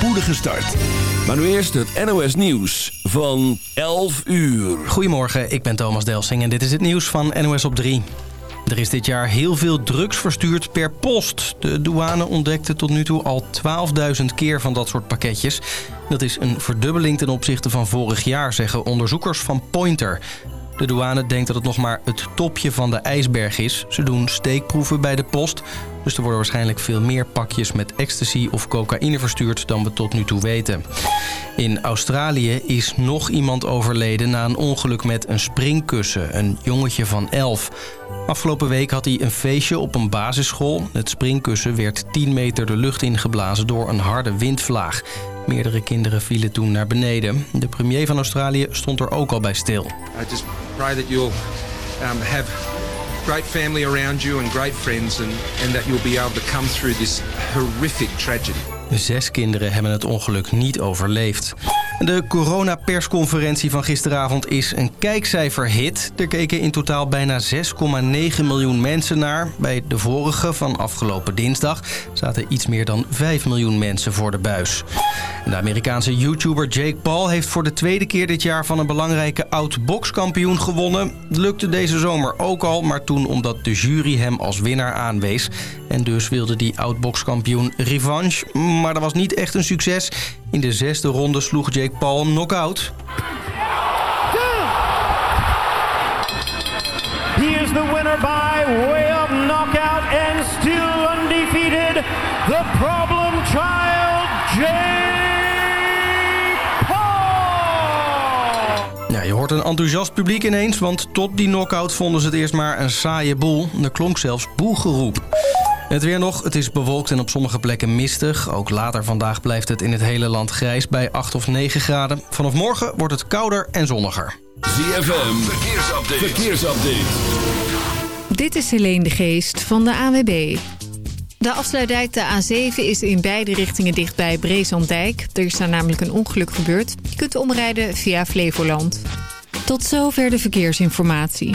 spoedige start. Maar nu eerst het NOS Nieuws van 11 uur. Goedemorgen, ik ben Thomas Delsing en dit is het nieuws van NOS op 3. Er is dit jaar heel veel drugs verstuurd per post. De douane ontdekte tot nu toe al 12.000 keer van dat soort pakketjes. Dat is een verdubbeling ten opzichte van vorig jaar, zeggen onderzoekers van Pointer. De douane denkt dat het nog maar het topje van de ijsberg is. Ze doen steekproeven bij de post. Dus er worden waarschijnlijk veel meer pakjes met ecstasy of cocaïne verstuurd dan we tot nu toe weten. In Australië is nog iemand overleden na een ongeluk met een springkussen. Een jongetje van 11. Afgelopen week had hij een feestje op een basisschool. Het springkussen werd 10 meter de lucht ingeblazen door een harde windvlaag. Meerdere kinderen vielen toen naar beneden. De premier van Australië stond er ook al bij stil. I just pray that you'll um, have great family around you and great friends and, and that you'll be able to come through this horrific tragedy. Zes kinderen hebben het ongeluk niet overleefd. De coronapersconferentie van gisteravond is een kijkcijferhit. Er keken in totaal bijna 6,9 miljoen mensen naar. Bij de vorige van afgelopen dinsdag zaten iets meer dan 5 miljoen mensen voor de buis. De Amerikaanse YouTuber Jake Paul heeft voor de tweede keer dit jaar van een belangrijke oud-bokskampioen gewonnen. Lukte deze zomer ook al, maar toen omdat de jury hem als winnaar aanwees. En dus wilde die oud-bokskampioen revanche. Maar dat was niet echt een succes. In de zesde ronde sloeg Jake Paul hem knock-out. He is the winner by way of knockout and still undefeated. The problem child, Jake Paul. Ja, je hoort een enthousiast publiek ineens, want tot die knockout vonden ze het eerst maar een saaie boel. Er klonk zelfs boelgeroep. Het weer nog, het is bewolkt en op sommige plekken mistig. Ook later vandaag blijft het in het hele land grijs bij 8 of 9 graden. Vanaf morgen wordt het kouder en zonniger. ZFM, verkeersupdate. verkeersupdate. Dit is Helene de Geest van de AWB. De afsluitdijk de A7 is in beide richtingen dicht bij Breeslanddijk. Er is daar namelijk een ongeluk gebeurd. Je kunt omrijden via Flevoland. Tot zover de verkeersinformatie.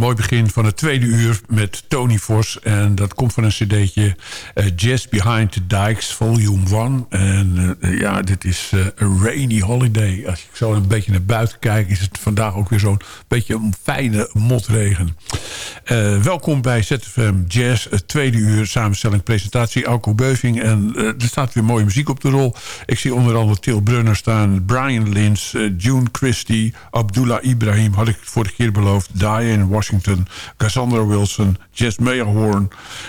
Mooi begin van het tweede uur met Tony Vos. En dat komt van een cd'tje eh, Jazz Behind the Dikes Volume 1. En eh, ja, dit is eh, a rainy holiday. Als ik zo een beetje naar buiten kijk... is het vandaag ook weer zo'n beetje een fijne motregen. Welkom bij ZFM Jazz, het tweede uur. Samenstelling, presentatie, Alco Beuving. En er staat weer mooie muziek op de rol. Ik zie onder andere Til Brunner staan. Brian Lins, June Christie, Abdullah Ibrahim... had ik vorige keer beloofd. Diane Washington, Cassandra Wilson, Jess Meyerhorn.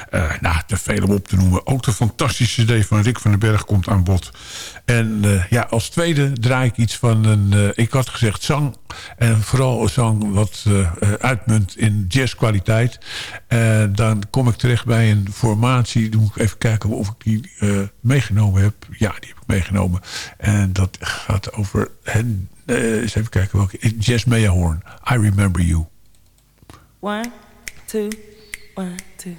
Eh, nou, te veel om op te noemen. Ook de fantastische cd van Rick van den Berg komt aan bod. En eh, ja, als tweede draai ik iets van een... eh, ik had gezegd zang. En vooral een zang wat uitmunt in jazzkwaliteit. Dan kom ik terecht bij een formatie. Dan moet ik even kijken of ik die meegenomen heb. Ja, die heb ik meegenomen. En dat gaat over... eens even kijken welke. Jazz Meyerhorn. I Remember You. One, two, one, two.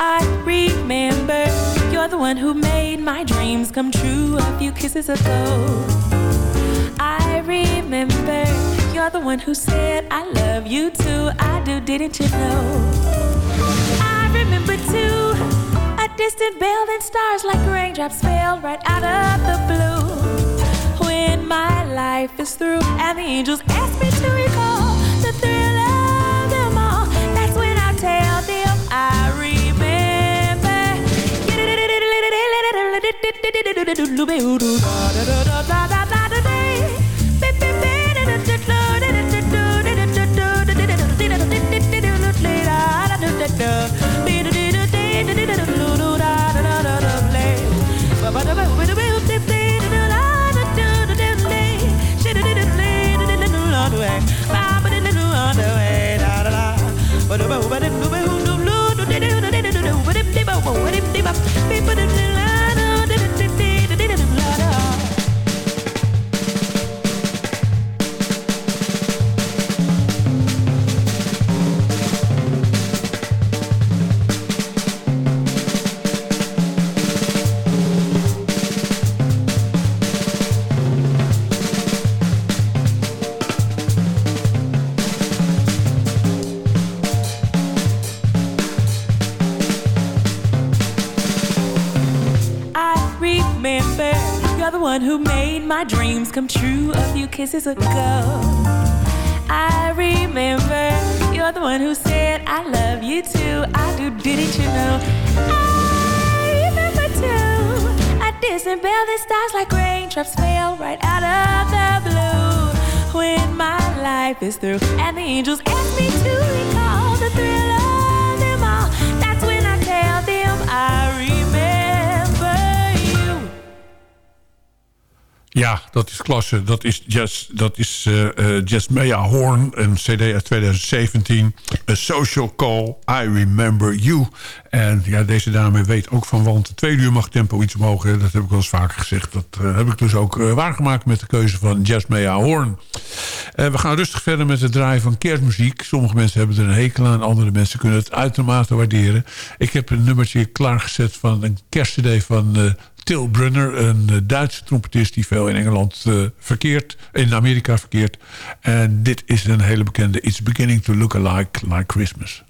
I remember you're the one who made my dreams come true a few kisses ago. I remember you're the one who said I love you too. I do, didn't you know? I remember too a distant bell and stars like raindrops fell right out of the blue. When my life is through and the angels ask me to I one who made my dreams come true a few kisses ago. I remember you're the one who said I love you too. I do, didn't you know? I remember too distant bell that stars like raindrops fell right out of the blue. When my life is through and the angels ask me to recall the thrill of them all, that's when I tell them I Ja, dat is klasse. Dat is Jazz, dat is, eh eh, Jazz Maya Horn, een cd uit 2017. A Social Call, I Remember You. En ja, deze dame weet ook van, want twee uur mag tempo iets omhoog. Dat heb ik wel eens vaker gezegd. Dat eh, heb ik dus ook eh, waargemaakt met de keuze van Jazz Maya Horn. Eh, we gaan rustig verder met het draaien van kerstmuziek. Sommige mensen hebben er een hekel aan, andere mensen kunnen het uitermate waarderen. Ik heb een nummertje klaargezet van een kerstcd van... Til Brunner, een eh, Duitse trompetist die veel in Engeland eh, verkeert, in Amerika verkeert. En dit is een hele bekende It's Beginning to Look Alike Like Christmas.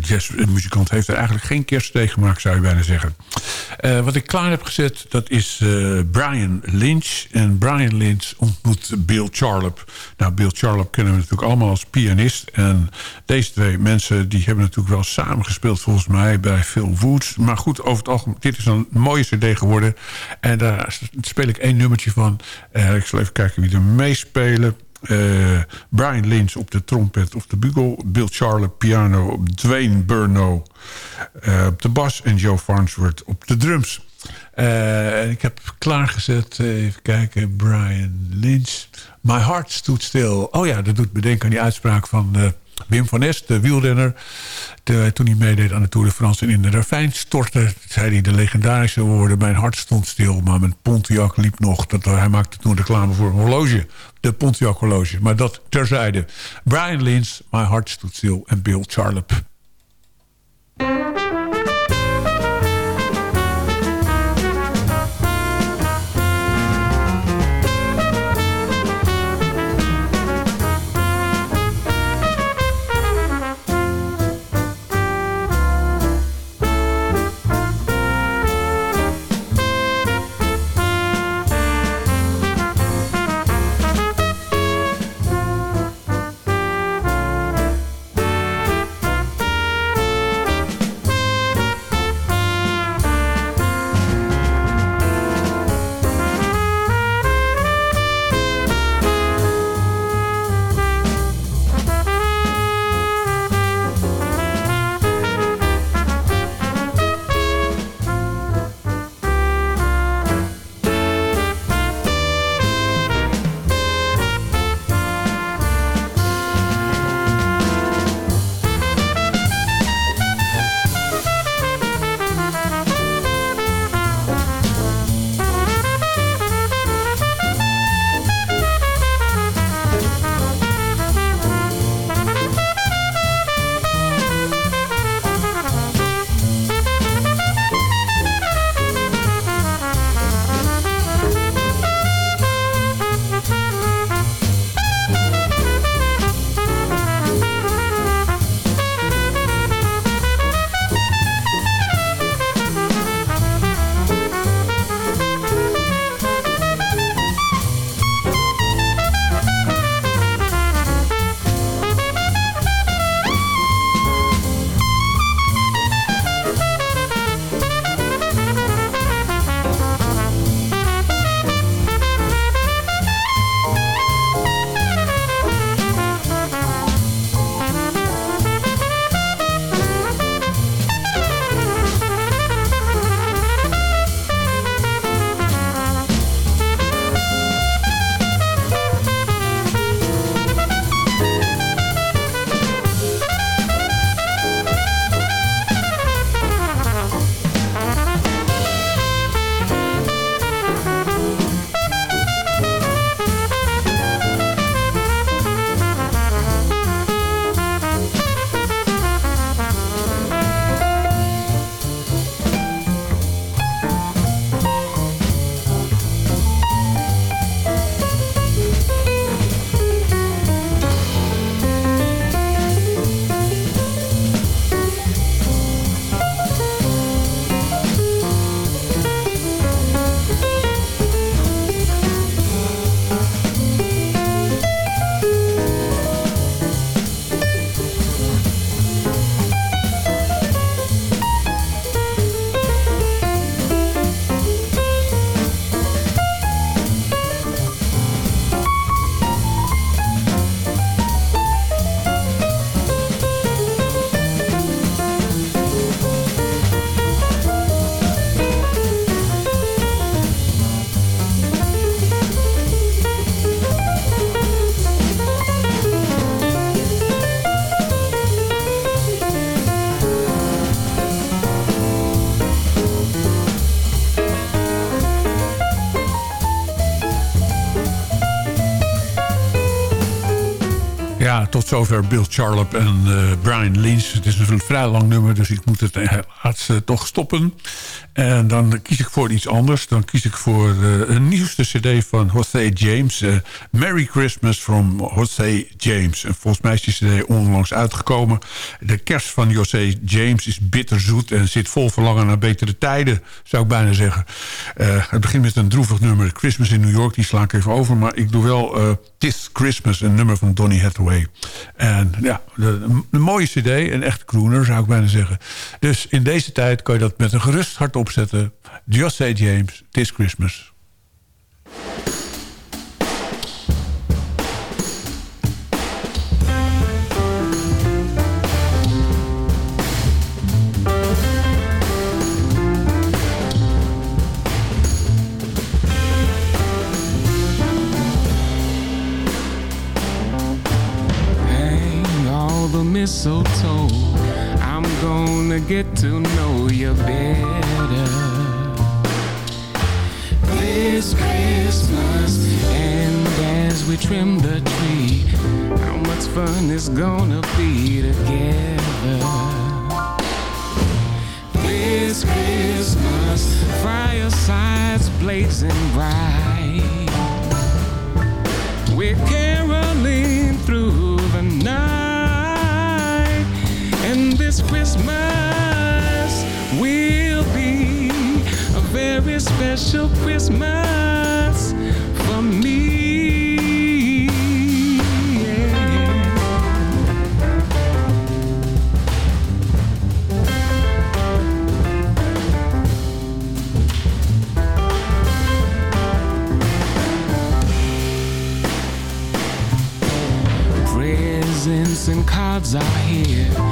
Jazzmuzikant heeft er eigenlijk geen kerstcd gemaakt, zou je bijna zeggen. Eh, wat ik klaar heb gezet, dat is eh, Brian Lynch. En Brian Lynch ontmoet Bill Charlap. Nou, Bill Charlap kennen we natuurlijk allemaal als pianist. En deze twee mensen, die hebben natuurlijk wel samengespeeld volgens mij bij Phil Woods. Maar goed, over het algemeen, dit is een mooie cd geworden. En daar speel ik één nummertje van. Eh, ik zal even kijken wie er meespelen. Eh, Brian Lynch op de trompet of de bugel. Bill Charlotte piano. Dwayne Burno eh, op de bas. En Joe Farnsworth op de drums. Eh, ik heb klaargezet, even kijken, Brian Lynch. My Heart Stood Still. Oh ja, dat doet me denken aan die uitspraak van Wim van Est, de wielrenner. De- toen hij meedeed aan de Tour de France en in de ravijn stortte... zei hij de legendarische woorden... mijn hart stond stil, maar mijn Pontiac liep nog. Dat, hij maakte toen reclame voor een horloge. De Pontiac. Maar dat terzijde. Brian Lynch, My Heart Stood Still en Bill Charlap. Zover Bill Charlap en eh, Brian Lynch. Het is een vrij lang nummer, dus ik moet het helaas uh, toch stoppen. En dan kies ik voor iets anders. Dan kies ik voor uh, een nieuwste cd van Jose James. Merry Christmas from Jose James. En volgens mij is die cd onlangs uitgekomen. De kerst van Jose James is bitterzoet en zit vol verlangen naar betere tijden, zou ik bijna zeggen. het begint met een droevig nummer, Christmas in New York. Die sla ik even over, maar ik doe wel This Christmas, een nummer van Donny Hathaway. En ja, een, een mooie cd, een echt crooner zou ik bijna zeggen. Dus in deze tijd kan je dat met een gerust hart opzetten. Just Say James, This Christmas. mistletoe. Gonna get to know you better this Christmas. And as we trim the tree, how much fun it's gonna be together. This Christmas, firesides blazing bright. We're caroling through Christmas will be a very special Christmas for me. Presents and cards are here.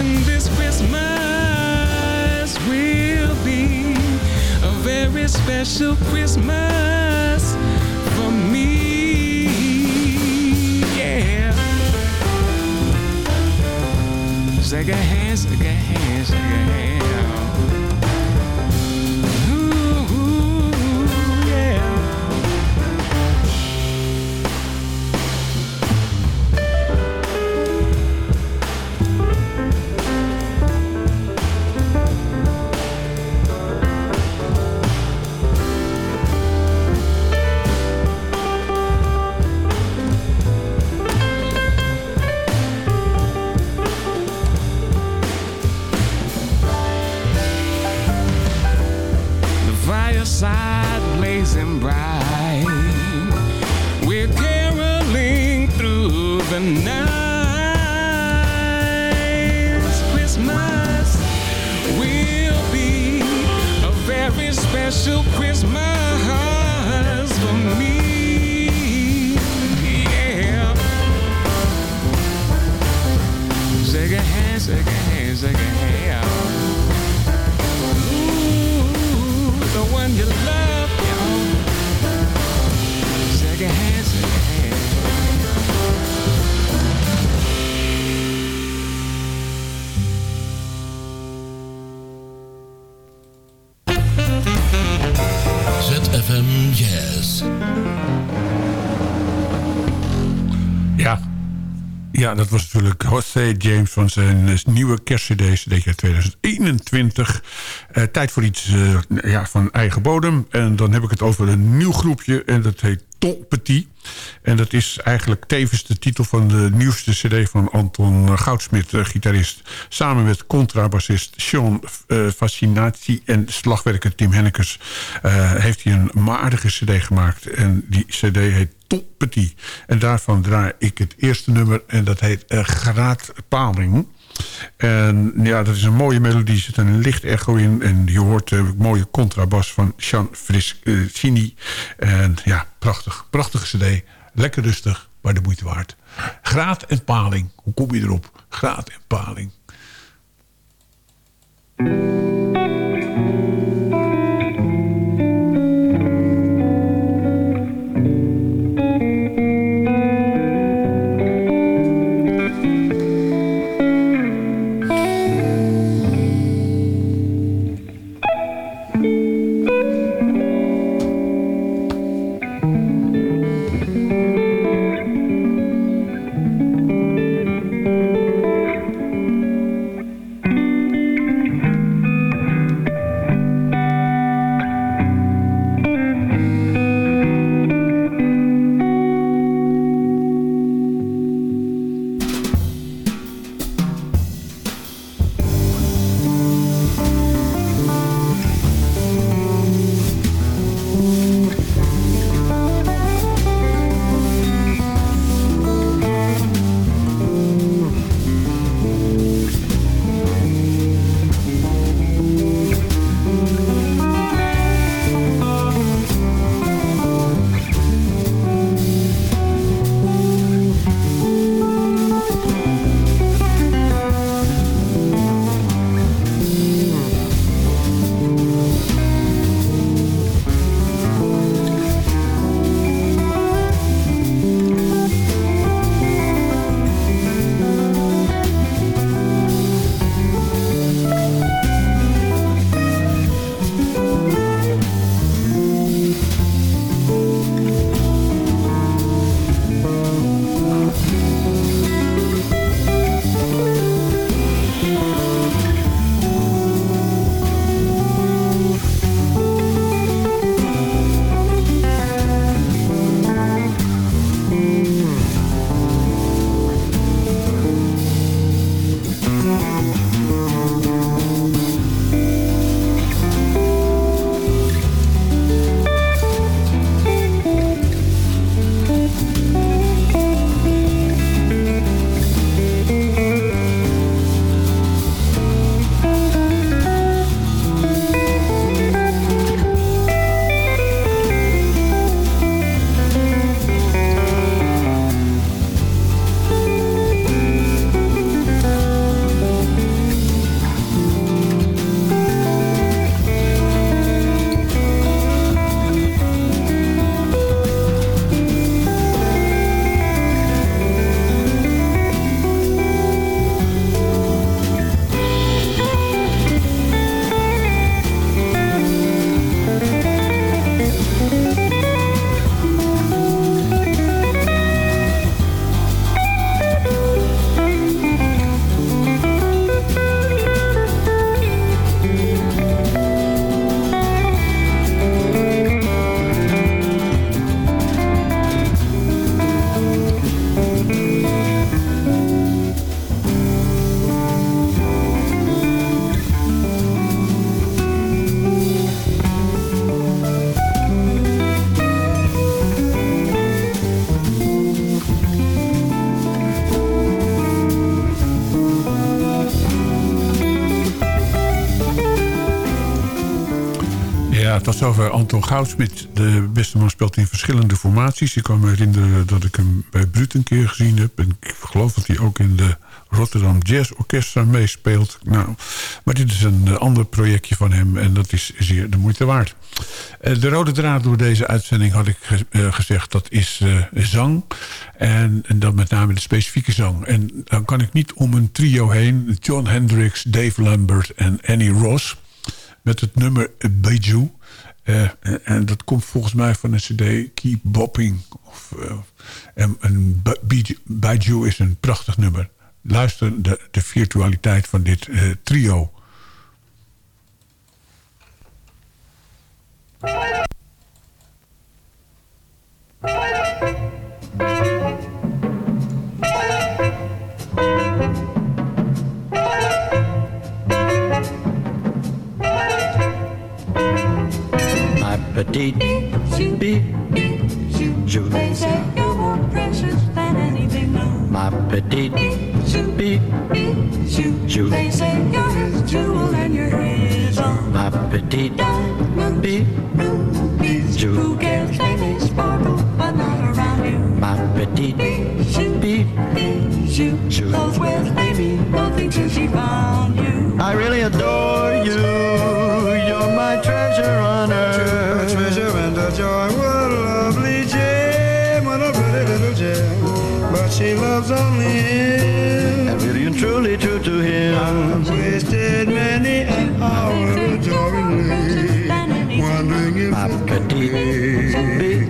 And this Christmas will be a very special Christmas for me. Yeah. Shake a hand, shake a hand, shake a hand. James van zijn eh, nieuwe kerstcd, cd 2021. Eh, tijd voor iets eh, ja, van eigen bodem. En dan heb ik het over een nieuw groepje en dat heet Ton Petit. En dat is eigenlijk tevens de titel van de nieuwste cd van Anton Goudsmit, eh, gitarist. Samen met contrabassist Sean Fascinatie en slagwerker Tim Hennekes... heeft hij een maardige cd gemaakt. En die cd heet Petit. En daarvan draai ik het eerste nummer en dat heet uh, Graadpaling. En ja, dat is een mooie melodie. Er zit een licht echo in. En je hoort de mooie contrabas van Sean Friscini. En ja, prachtig. Prachtige cd. Lekker rustig. maar de moeite waard. Graat en paling. Hoe kom je erop? Graat en paling. Zover Anton Goudsmit. De beste man speelt in verschillende formaties. Ik kan me herinneren dat ik hem bij Brut een keer gezien heb. En ik geloof dat hij ook in de Rotterdam Jazz Orchestra meespeelt. Nou, maar dit is een eh, ander projectje van hem en dat is zeer de moeite waard. Eh, de rode draad door deze uitzending had ik eh, gezegd, dat is zang. En, en dan met name de specifieke zang. En dan kan ik niet om een trio heen. John Hendricks, Dave Lambert en Annie Ross. Met het nummer Bijou. Eh, en, dat komt volgens mij van een cd Keep Bopping. Of, eh, en, en Ba- Bij- Bijou is een prachtig nummer. Luister de, de virtualiteit van dit eh, trio. My petite. They say you're more precious than anything. My petite you, be, beat you. you. They say you're his jewel and you're his own. My petite diamond, beat, beat you. Who cares? They may sparkle, but not around you. My petite, beat you, be, beat you. you. Those words, they mean nothing till she found you. I really adore you. You're my treasure on earth. Treasure and a joy. She loves only him. And really and truly true to him. I've Wasted many an hour adoringly, wondering if My petite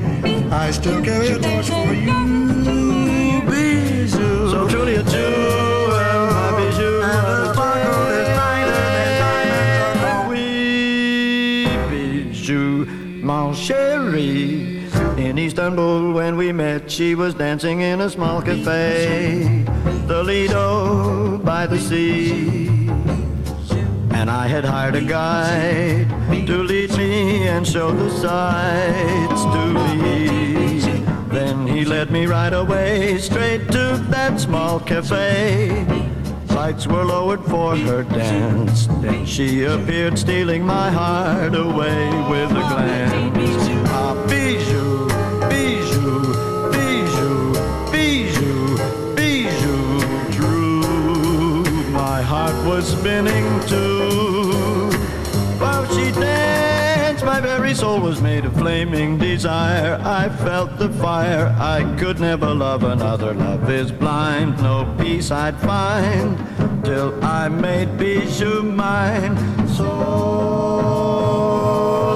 I still carry a torch for you, Bijou. So truly a jewel, my bijou. And the sparkle is finer than diamonds on the wee bijou, mon chéri. In Istanbul, when we met, she was dancing in a small cafe, the Lido by the sea. And I had hired a guide to lead me and show the sights to me. Then he led me right away straight to that small cafe. Lights were lowered for her dance. Then she appeared, stealing my heart away with a glance. Ah, bijou, was spinning too. While she danced, my very soul was made of flaming desire. I felt the fire. I could never love another. Love is blind. No peace I'd find till I made Bijou mine. So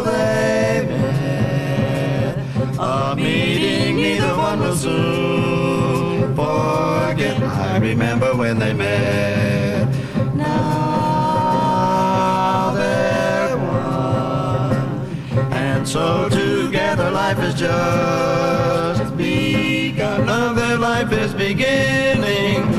they met. A meeting neither one will soon forget. I remember when they met. So together life is just begun. Now their life is beginning.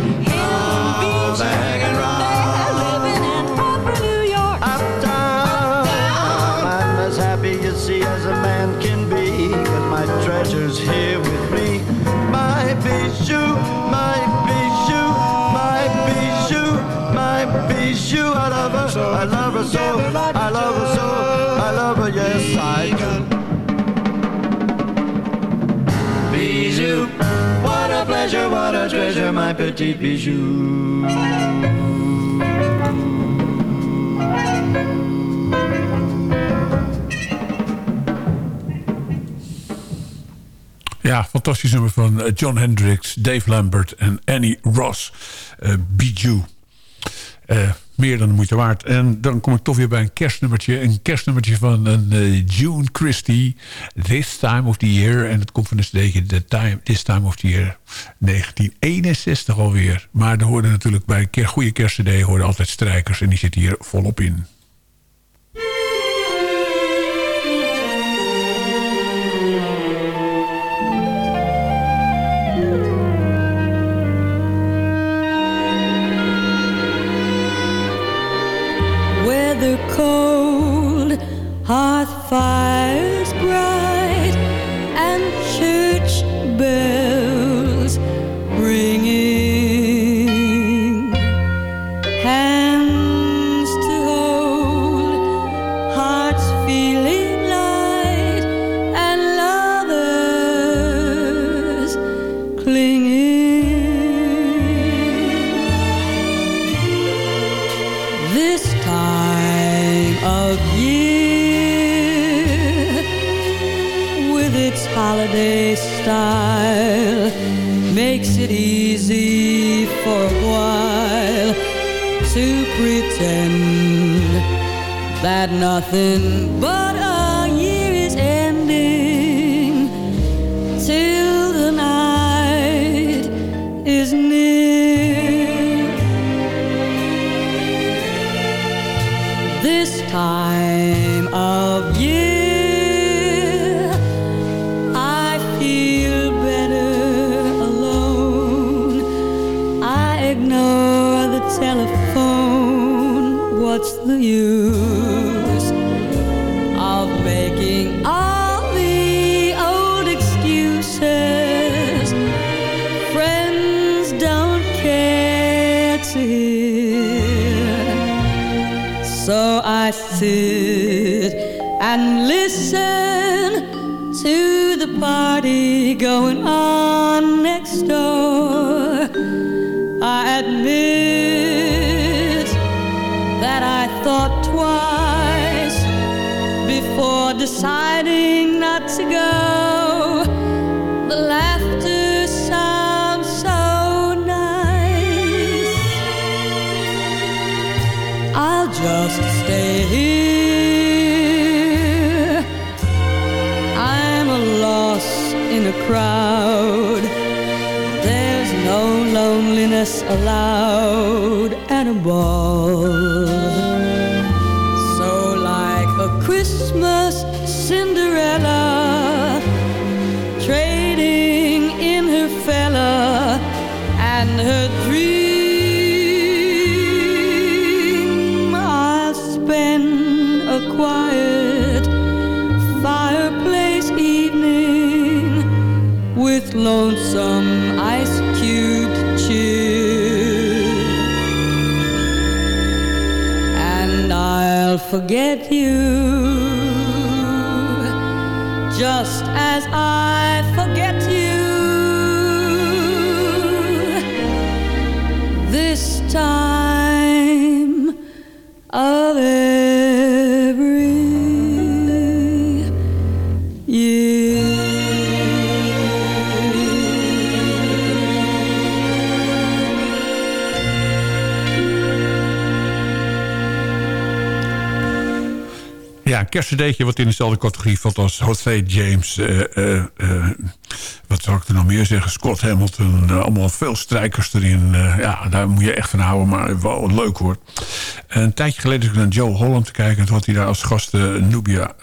Bijou, what a pleasure, what a treasure, my petite bijou. Ja, fantastisch nummer van eh, John Hendricks, Dave Lambert en Annie Ross. eh Bijou. Eh, meer dan de moeite waard. En dan kom ik toch weer bij een kerstnummertje. Een kerstnummertje van een eh, June Christie. This Time of the Year. En het komt van de the time, This Time of the Year 1961 alweer. Maar er hoorden natuurlijk bij een keer goede kerstcd... hoorden altijd strijkers en die zitten hier volop in. Cold, hearth fires bright, and church bells nothing but a year is ending till the night is near. This time of year, I feel better alone. I ignore the telephone. What's the use sit and listen to the party going on next door. aloud and a ball. Forget you. Just as I kerstcd'tje wat in dezelfde categorie valt als Jose James. eh, eh, eh, wat ik er nog meer zeggen? Scott Hamilton. eh, allemaal veel strijkers erin. eh, ja, daar moet je echt van houden. Maar wel leuk hoor. Een tijdje geleden is ik naar Joe Holland te kijken. En toen had hij daar als gast eh, Nubia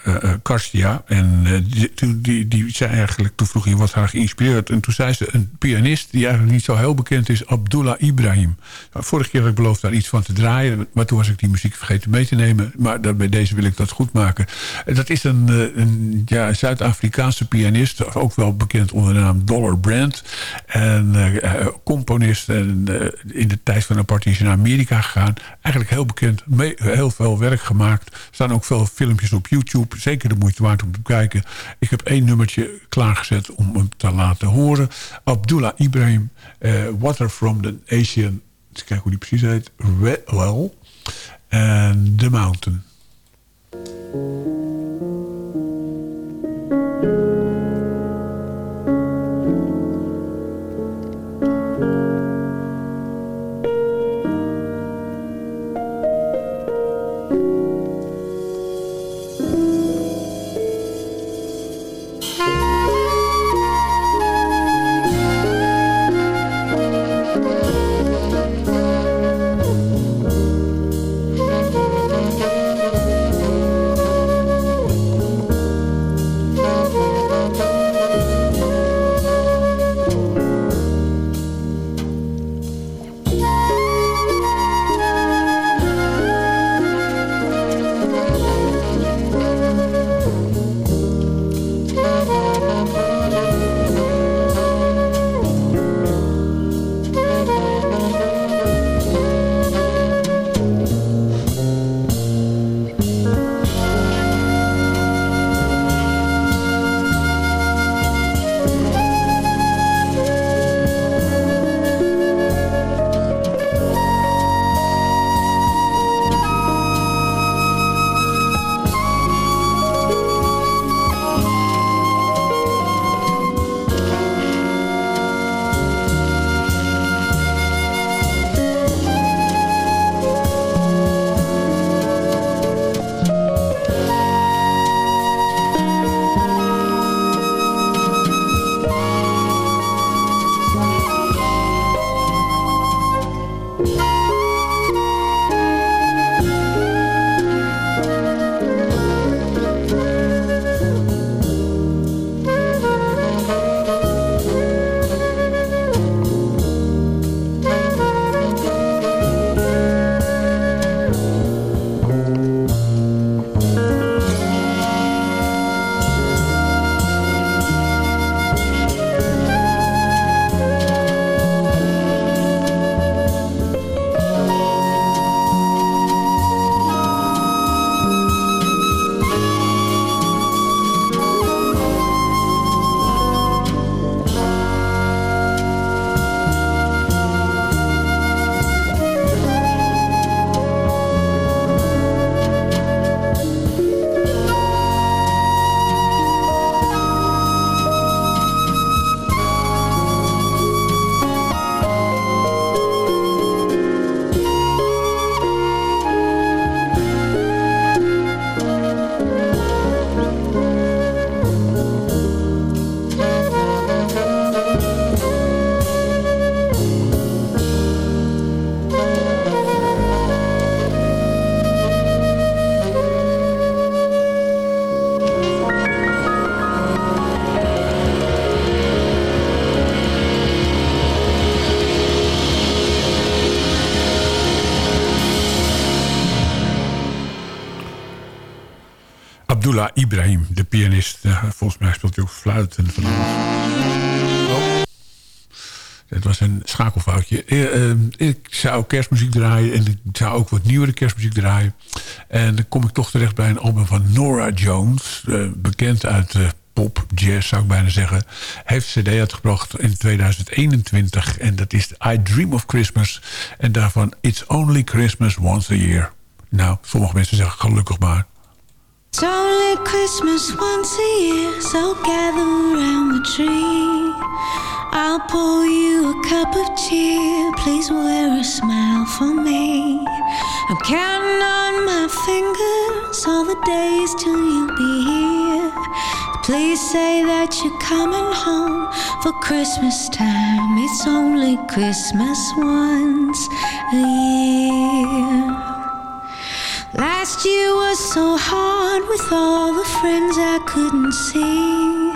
Karstia. En die, die, die zei eigenlijk, toen vroeg hij wat haar geïnspireerd. En toen zei ze een pianist die eigenlijk niet zo heel bekend is. Abdullah Ibrahim. Nou, vorige keer had ik beloofd daar iets van te draaien. Maar toen was ik die muziek vergeten mee te nemen. Maar dat, bij deze wil ik dat goed maken. En Dat is een, een ja, Zuid-Afrikaanse pianist. Ook wel bekend onder de naam Dollar Brand. En eh, eh, componist. En eh, in de tijd van apartheid is naar Amerika gegaan. Eigenlijk heel bekend. heel veel werk gemaakt. Er staan ook veel filmpjes op YouTube. Zeker de moeite waard om te kijken. Ik heb één nummertje klaargezet om hem te laten horen. Abdullah Ibrahim. eh, Water from the Asian. Eens kijken hoe die precies heet. Well. En The Mountain. Ibrahim, de pianist. Eh, volgens mij speelt hij ook fluit en van alles. Oh. Het was een schakelfoutje. Eh, eh, ik zou kerstmuziek draaien en ik zou ook wat nieuwere kerstmuziek draaien. En dan kom ik toch terecht bij een album van Nora Jones. bekend uit pop, jazz zou ik bijna zeggen. Heeft cd uitgebracht in 2021 en dat is I Dream of Christmas. En daarvan It's Only Christmas Once a Year. Nou, sommige mensen zeggen gelukkig maar. It's only Christmas once a year, so gather around the tree. I'll pour you a cup of cheer. Please wear a smile for me. I'm counting on my fingers all the days till you'll be here. Please say that you're coming home for Christmas time. It's only Christmas once a year. Last year was so hard with all the friends I couldn't see.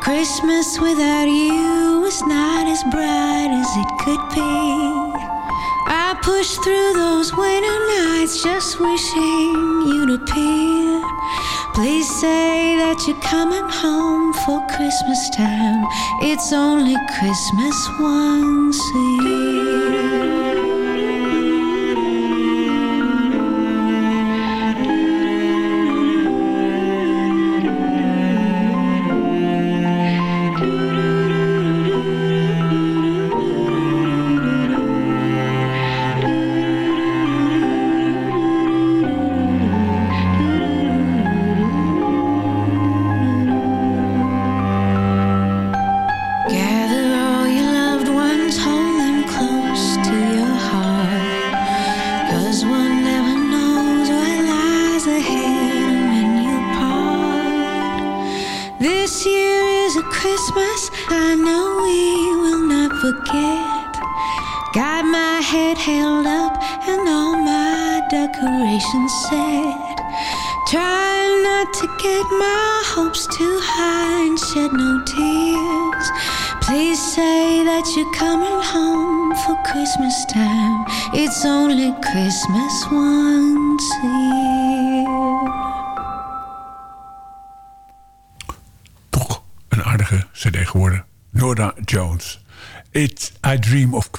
Christmas without you was not as bright as it could be. I pushed through those winter nights just wishing you'd appear. Please say that you're coming home for Christmas time. It's only Christmas once a year.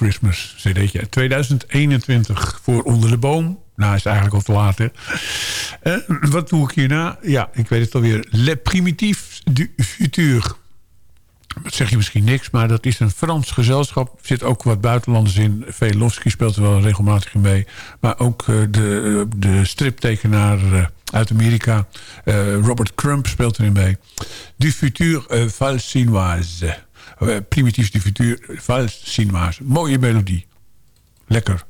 Christmas cd'tje. 2021 voor Onder de Boom. Nou, is eigenlijk al te laat, hè. Eh, wat doe ik hierna? Ja, ik weet het alweer. Le Primitif du Futur. Dat zeg je misschien niks, maar dat is een Frans gezelschap. Er zit ook wat buitenlanders in. Velofsky speelt er wel regelmatig mee. Maar ook eh, de, de striptekenaar eh, uit Amerika. eh, Robert Crump speelt erin mee. Du Futur Valsinoise. Uh, primitief du Futur Valsinoise. Mooie melodie. Lekker.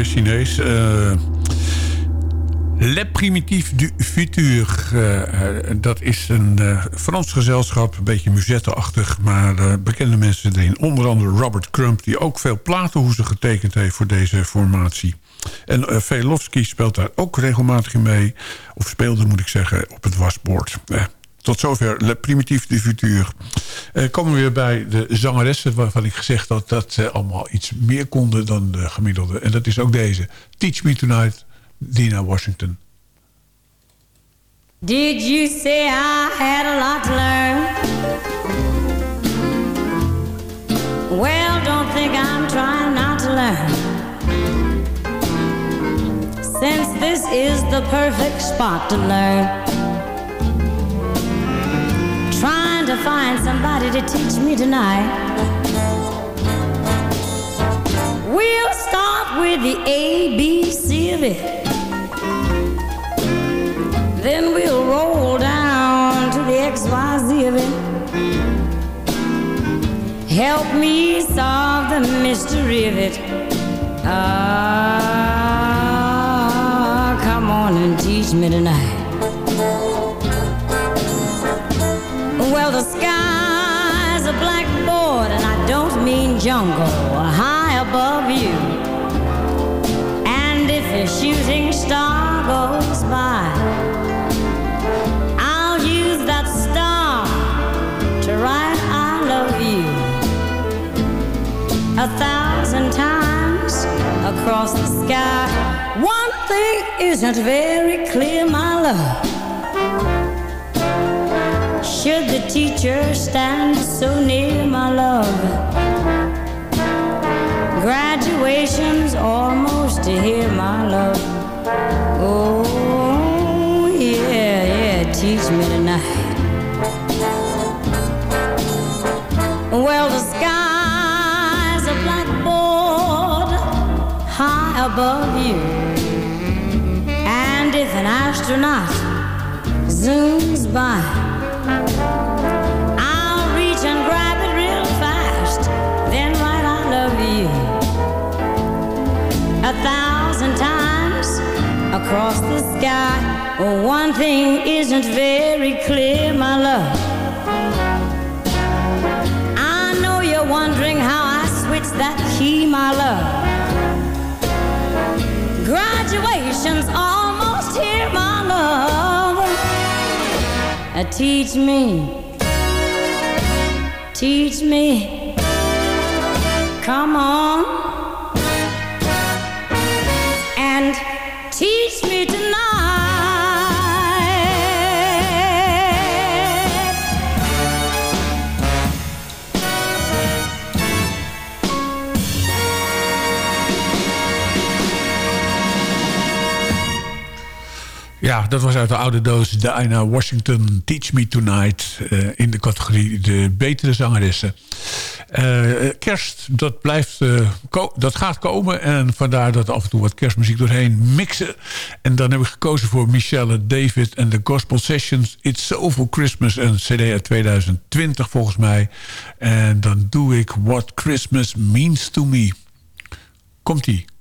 Chinees. Eh, Le Primitif du Futur. eh, eh, dat is een Frans gezelschap, een beetje muzettenachtig... maar bekende mensen erin. Onder andere Robert Crump, die ook veel platenhoezen getekend heeft... voor deze formatie. En uh, Velofsky speelt daar ook regelmatig in mee. Of speelde, moet ik zeggen, op het wasbord. Tot zover Le Primitief du Futur. Eh, komen we weer bij de zangeressen... waarvan ik gezegd had dat ze allemaal iets meer konden dan de gemiddelde. En dat is ook deze. Teach Me Tonight, Dina Washington. Did you say I had a lot to learn? Well, don't think I'm trying not to learn. Since this is the perfect spot to learn. To find somebody to teach me tonight. We'll start with the ABC of it. Then we'll roll down to the XYZ of it. Help me solve the mystery of it. Ah, come on and teach me tonight. The sky's a blackboard, and I don't mean jungle, high above you. And if a shooting star goes by, I'll use that star to write I love you a thousand times across the sky. One thing isn't very clear, my love. Should the teacher stand so near, my love? Graduation's almost here, my love. Oh, yeah, yeah, teach me tonight. Well, the sky's a blackboard high above you. And if an astronaut zooms by, across the sky well, One thing isn't very clear, my love. I know you're wondering how I switched that key, my love. Graduation's all Uh, teach me, teach me. Come on and teach me tonight. Ja, dat was uit de oude doos Diana Washington, Teach Me Tonight... eh, in de categorie de betere zangeressen. Eh, kerst, dat, blijft, eh, dat gaat komen. En vandaar dat af en toe wat kerstmuziek doorheen mixen. En dan heb ik gekozen voor Michelle David en de Gospel Sessions. It's Soulful Christmas, een cd uit 2020 volgens mij. En dan doe ik What Christmas Means to Me. Komt-ie.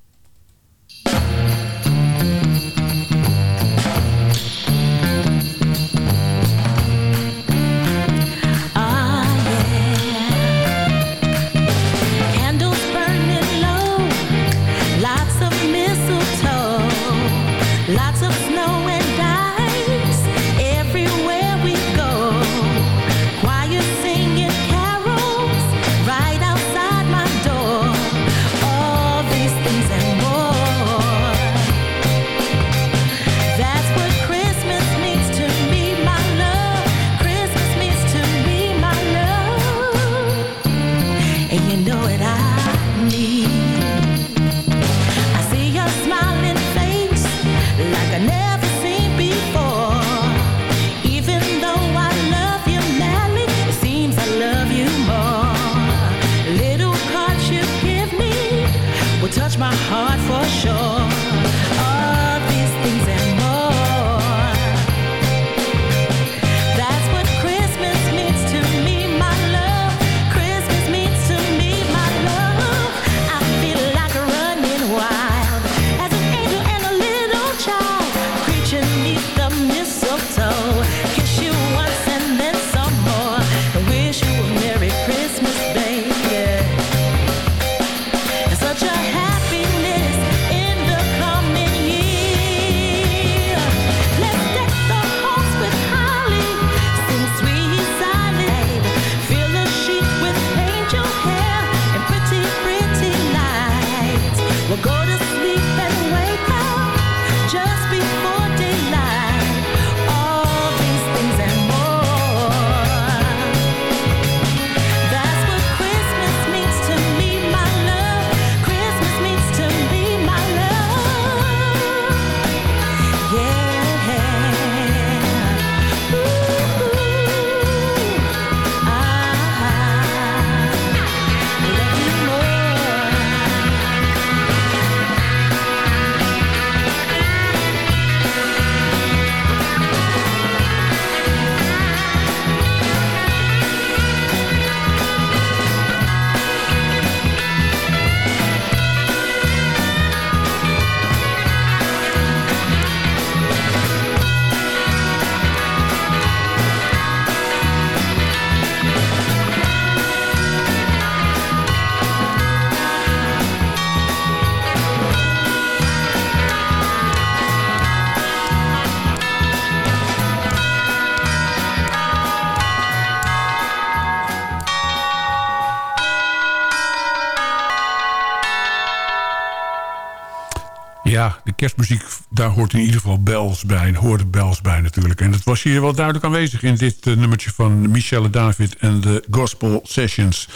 Ja, de kerstmuziek, daar hoort in ieder geval bells bij. Hoorde bells bij natuurlijk. En dat was hier wel duidelijk aanwezig in dit eh, nummertje van Michelle David en de Gospel Sessions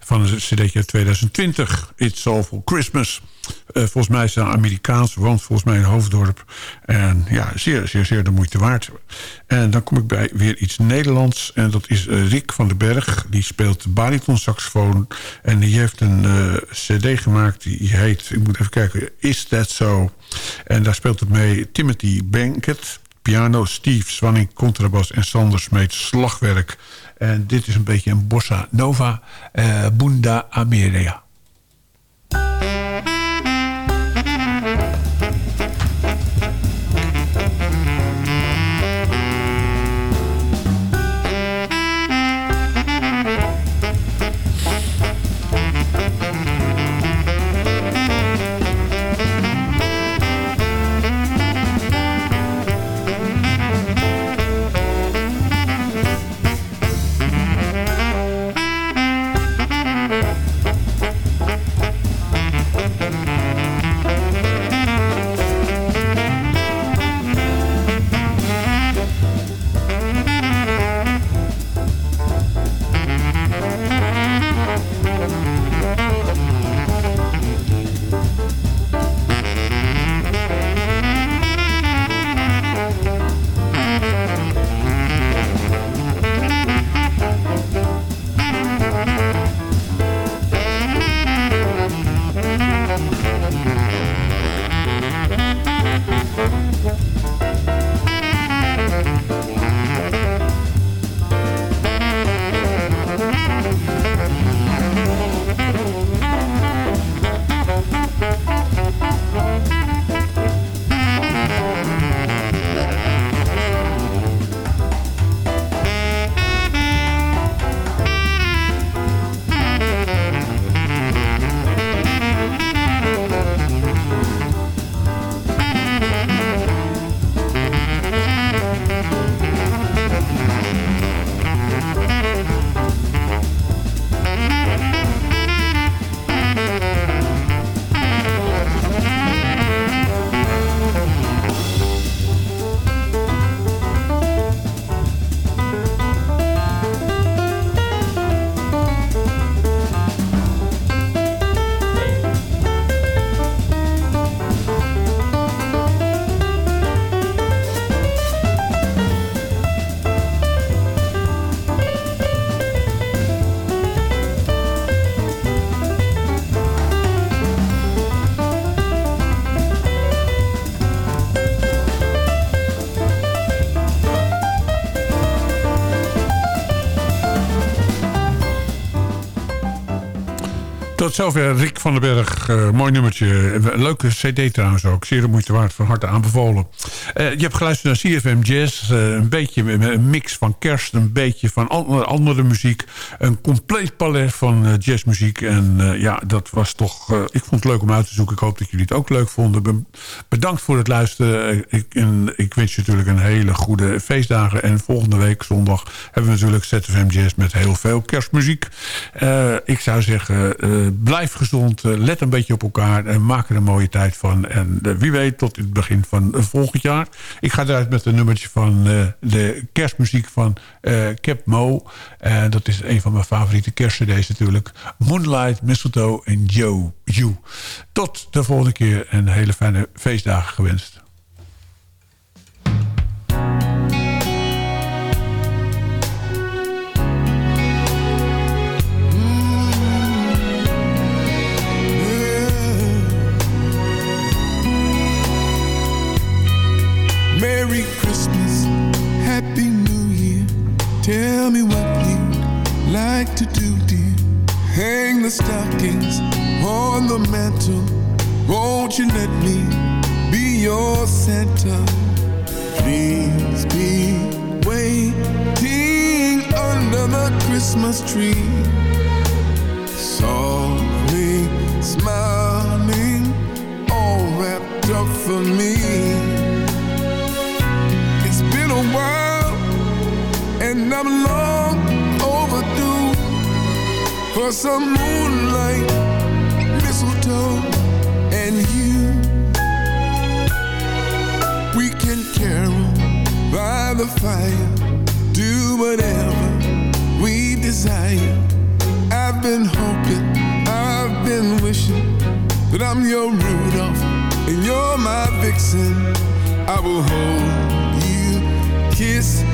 van een cd uit 2020. It's All for Christmas. Eh, volgens mij is Amerikaans, woont volgens mij in Hoofddorp. En ja, zeer, zeer, zeer de moeite waard. En dan kom ik bij weer iets Nederlands. En dat is eh, Rick van den Berg. Die speelt baritonsaxofoon. En die heeft een eh, cd gemaakt die heet... Ik moet even kijken. Is That So? En daar speelt het mee Timothy Bankett. Piano, Steve Swanning, contrabas en Sander Smeet, slagwerk. En dit is een beetje een bossa nova. eh Bunda Ameria. Tot zover Rick van den Berg. Eh, mooi nummertje. Een Leuke cd trouwens ook. Zeer de moeite waard. Van harte aanbevolen. Eh, je hebt geluisterd naar CFM Jazz. Eh, een beetje een mix van kerst. Een beetje van andere, muziek. Een compleet palet van eh, jazzmuziek. En eh, ja, dat was toch... eh, ik vond het leuk om uit te zoeken. Ik hoop dat jullie het ook leuk vonden. Be- Bedankt voor het luisteren. Eh, Ik, en ik wens je natuurlijk een hele goede feestdagen. En volgende week zondag hebben we natuurlijk ZFM Jazz met heel veel kerstmuziek. Eh, ik zou zeggen, eh, blijf gezond. eh, let een beetje op elkaar. En maak er een mooie tijd van. En eh, wie weet tot het begin van eh, volgend jaar. Ik ga eruit met een nummertje van de kerstmuziek van Cap Mo. Dat is een van mijn favoriete kerstcd's natuurlijk. Moonlight, Mistletoe en Joe You. Tot de volgende keer en hele fijne feestdagen gewenst. Tell me what you'd like to do, dear. Hang the stockings on the mantle. Won't you let me be your Santa? Please be waiting under the Christmas tree. Softly smiling, all wrapped up for me. And I'm long overdue for some moonlight, mistletoe, and you. We can carol by the fire, do whatever we desire. I've been hoping, I've been wishing that I'm your Rudolph and you're my vixen. I will hold you, kiss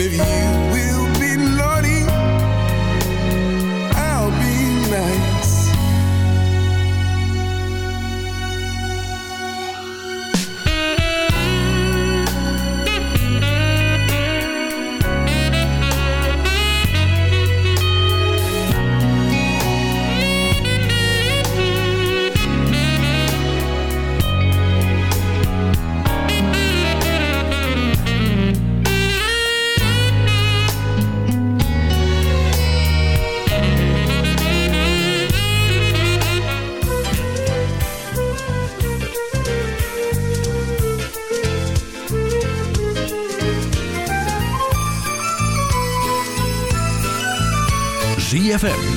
if you will